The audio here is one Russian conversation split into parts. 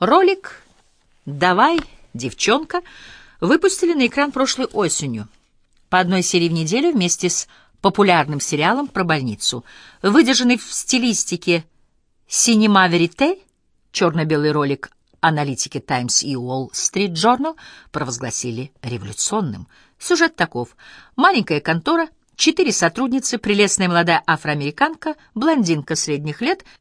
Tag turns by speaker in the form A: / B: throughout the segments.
A: Ролик «Давай, девчонка» выпустили на экран прошлой осенью. По одной серии в неделю вместе с популярным сериалом про больницу. Выдержанный в стилистике «Синема Верите» черно-белый ролик аналитики «Таймс» и «Уолл Стрит Джорнал» провозгласили революционным. Сюжет таков. Маленькая контора, четыре сотрудницы, прелестная молодая афроамериканка, блондинка средних лет —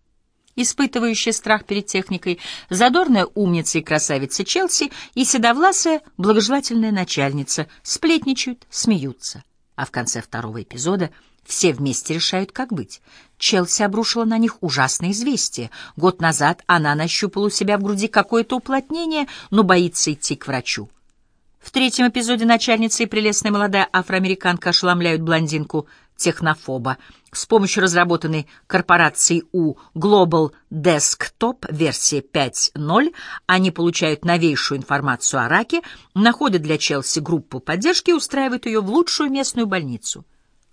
A: испытывающая страх перед техникой, задорная умница и красавица Челси и седовласая благожелательная начальница сплетничают, смеются. А в конце второго эпизода все вместе решают, как быть. Челси обрушила на них ужасное известие. Год назад она нащупала у себя в груди какое-то уплотнение, но боится идти к врачу. В третьем эпизоде начальница и прелестная молодая афроамериканка ошеломляют блондинку технофоба. С помощью разработанной корпорацией У Global Desktop версии 5.0 они получают новейшую информацию о раке, находят для Челси группу поддержки и устраивают ее в лучшую местную больницу.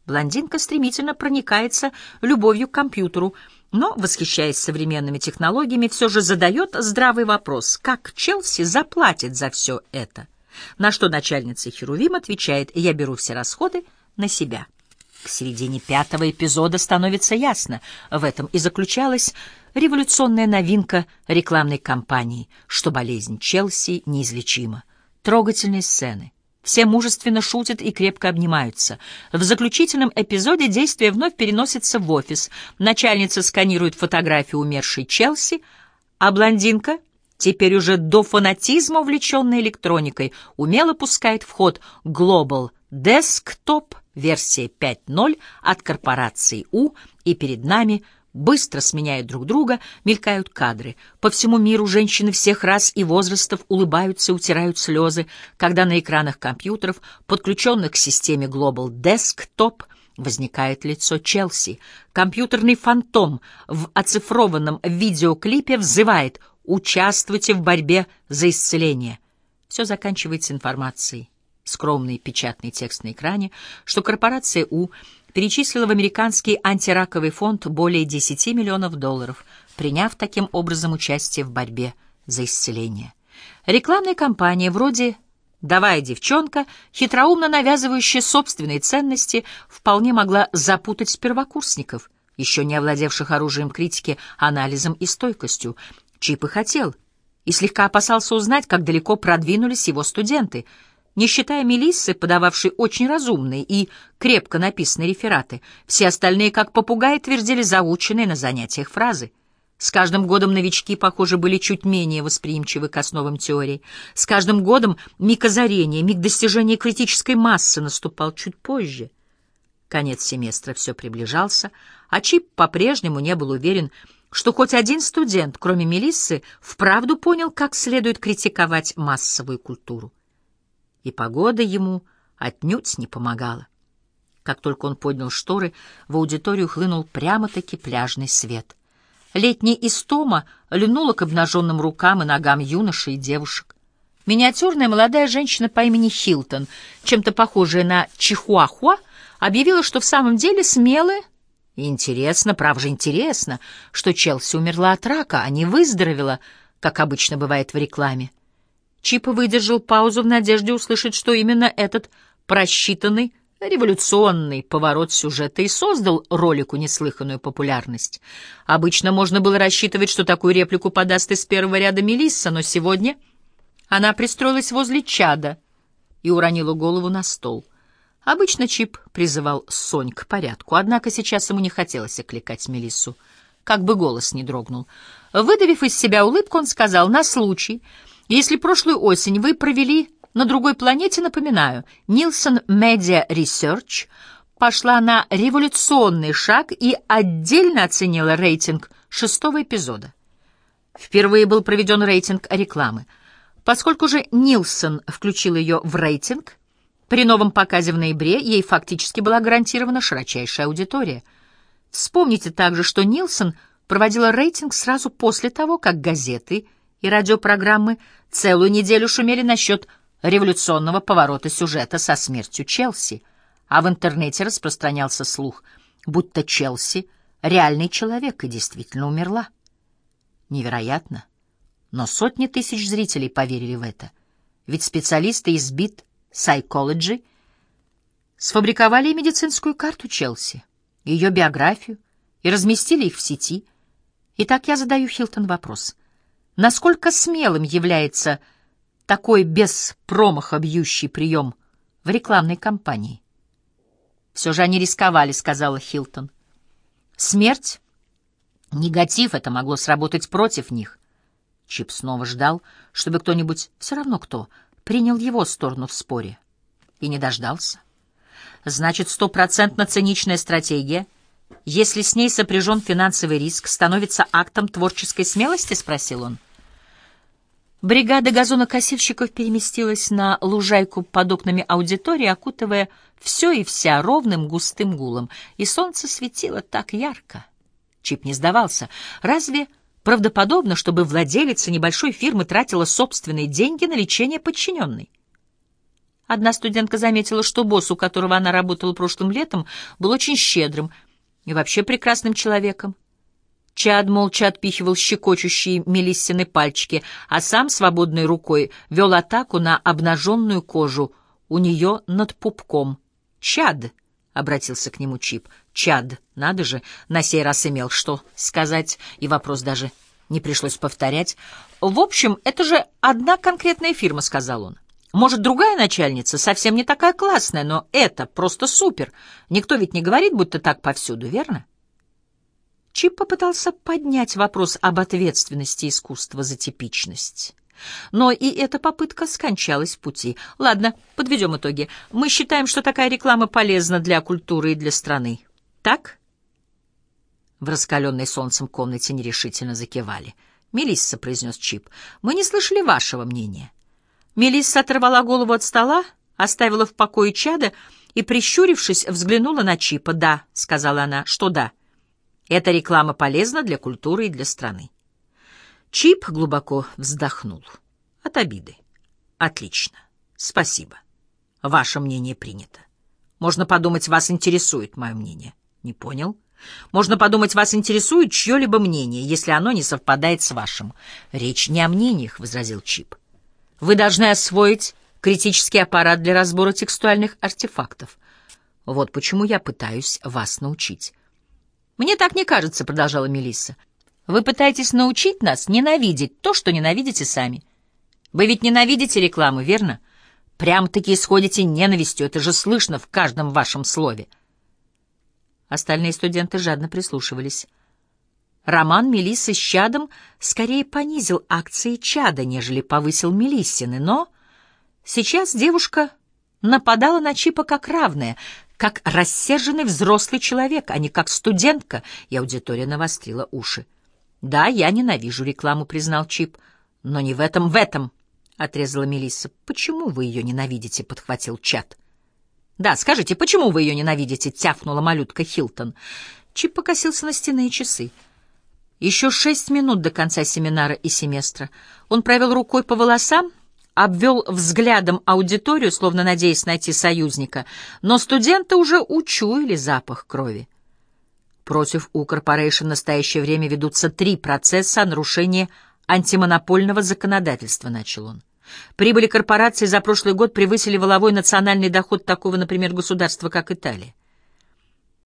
A: Блондинка стремительно проникается любовью к компьютеру, но, восхищаясь современными технологиями, все же задает здравый вопрос, как Челси заплатит за все это. На что начальница Херувим отвечает «Я беру все расходы на себя». К середине пятого эпизода становится ясно, в этом и заключалась революционная новинка рекламной кампании, что болезнь Челси неизлечима. Трогательные сцены. Все мужественно шутят и крепко обнимаются. В заключительном эпизоде действие вновь переносится в офис. Начальница сканирует фотографию умершей Челси, а блондинка, теперь уже до фанатизма увлеченная электроникой, умело пускает в ход Global Desktop — версия 5.0 от корпорации У, и перед нами, быстро сменяют друг друга, мелькают кадры. По всему миру женщины всех рас и возрастов улыбаются и утирают слезы, когда на экранах компьютеров, подключенных к системе Global Desktop, возникает лицо Челси. Компьютерный фантом в оцифрованном видеоклипе взывает «Участвуйте в борьбе за исцеление». Все заканчивается информацией скромный печатный текст на экране, что корпорация У перечислила в американский антираковый фонд более 10 миллионов долларов, приняв таким образом участие в борьбе за исцеление. Рекламная кампания вроде «Давай, девчонка», хитроумно навязывающая собственные ценности, вполне могла запутать первокурсников, еще не овладевших оружием критики, анализом и стойкостью. Чип и хотел, и слегка опасался узнать, как далеко продвинулись его студенты — не считая Мелиссы, подававшей очень разумные и крепко написанные рефераты, все остальные, как попугаи, твердили заученные на занятиях фразы. С каждым годом новички, похоже, были чуть менее восприимчивы к основам теории. С каждым годом миг озарения, миг достижения критической массы наступал чуть позже. Конец семестра все приближался, а Чип по-прежнему не был уверен, что хоть один студент, кроме Мелиссы, вправду понял, как следует критиковать массовую культуру и погода ему отнюдь не помогала. Как только он поднял шторы, в аудиторию хлынул прямо-таки пляжный свет. Летняя истома льнула к обнаженным рукам и ногам юношей и девушек. Миниатюрная молодая женщина по имени Хилтон, чем-то похожая на Чихуахуа, объявила, что в самом деле смелая интересно, прав же интересно, что Челси умерла от рака, а не выздоровела, как обычно бывает в рекламе. Чип выдержал паузу в надежде услышать, что именно этот просчитанный, революционный поворот сюжета и создал ролику неслыханную популярность. Обычно можно было рассчитывать, что такую реплику подаст из первого ряда Мелисса, но сегодня она пристроилась возле чада и уронила голову на стол. Обычно Чип призывал Сонь к порядку, однако сейчас ему не хотелось окликать Мелиссу, как бы голос не дрогнул. Выдавив из себя улыбку, он сказал, на случай, если прошлую осень вы провели на другой планете, напоминаю, Нилсон Media Research пошла на революционный шаг и отдельно оценила рейтинг шестого эпизода. Впервые был проведен рейтинг рекламы. Поскольку же Нилсон включил ее в рейтинг, при новом показе в ноябре ей фактически была гарантирована широчайшая аудитория. Вспомните также, что Нилсон проводила рейтинг сразу после того, как газеты и радиопрограммы целую неделю шумели насчет революционного поворота сюжета со смертью Челси, а в интернете распространялся слух, будто Челси — реальный человек и действительно умерла. Невероятно, Но сотни тысяч зрителей поверили в это. Ведь специалисты из BIT Psychology сфабриковали медицинскую карту Челси, ее биографию, и разместили их в сети. Итак, я задаю Хилтон вопрос. Насколько смелым является такой без промаха бьющий прием в рекламной кампании? Все же они рисковали, сказала Хилтон. Смерть? Негатив это могло сработать против них. Чип снова ждал, чтобы кто-нибудь, все равно кто, принял его сторону в споре. И не дождался. Значит, стопроцентно циничная стратегия, если с ней сопряжен финансовый риск, становится актом творческой смелости, спросил он. Бригада газонокосильщиков переместилась на лужайку под окнами аудитории, окутывая все и вся ровным густым гулом, и солнце светило так ярко. Чип не сдавался. Разве правдоподобно, чтобы владелица небольшой фирмы тратила собственные деньги на лечение подчиненной? Одна студентка заметила, что босс, у которого она работала прошлым летом, был очень щедрым и вообще прекрасным человеком. Чад молча отпихивал щекочущие Мелиссины пальчики, а сам свободной рукой вел атаку на обнаженную кожу у нее над пупком. «Чад!» — обратился к нему Чип. «Чад! Надо же!» — на сей раз имел что сказать, и вопрос даже не пришлось повторять. «В общем, это же одна конкретная фирма», — сказал он. «Может, другая начальница, совсем не такая классная, но это просто супер. Никто ведь не говорит, будто так повсюду, верно?» Чип попытался поднять вопрос об ответственности искусства за типичность. Но и эта попытка скончалась в пути. Ладно, подведем итоги. Мы считаем, что такая реклама полезна для культуры и для страны. Так? В раскаленной солнцем комнате нерешительно закивали. «Мелисса», — произнес Чип, — «мы не слышали вашего мнения». Мелисса оторвала голову от стола, оставила в покое чада и, прищурившись, взглянула на Чипа. «Да», — сказала она, — «что да?» Эта реклама полезна для культуры и для страны. Чип глубоко вздохнул. От обиды. Отлично. Спасибо. Ваше мнение принято. Можно подумать, вас интересует мое мнение. Не понял? Можно подумать, вас интересует чье-либо мнение, если оно не совпадает с вашим. Речь не о мнениях, — возразил Чип. Вы должны освоить критический аппарат для разбора текстуальных артефактов. Вот почему я пытаюсь вас научить. «Мне так не кажется», — продолжала Мелисса. «Вы пытаетесь научить нас ненавидеть то, что ненавидите сами. Вы ведь ненавидите рекламу, верно? Прям-таки исходите ненавистью, это же слышно в каждом вашем слове». Остальные студенты жадно прислушивались. Роман Мелиссы с Чадом скорее понизил акции Чада, нежели повысил Мелиссины, но сейчас девушка нападала на Чипа как равная, как рассерженный взрослый человек, а не как студентка, и аудитория навострила уши. «Да, я ненавижу рекламу», — признал Чип. «Но не в этом, в этом», — отрезала Мелисса. «Почему вы ее ненавидите?» — подхватил Чат. «Да, скажите, почему вы ее ненавидите?» — тяфнула малютка Хилтон. Чип покосился на стены и часы. Еще шесть минут до конца семинара и семестра. Он провел рукой по волосам, обвел взглядом аудиторию, словно надеясь найти союзника, но студенты уже учуяли запах крови. Против У Корпорейшн в настоящее время ведутся три процесса о нарушении антимонопольного законодательства, начал он. Прибыли корпорации за прошлый год превысили воловой национальный доход такого, например, государства, как Италия.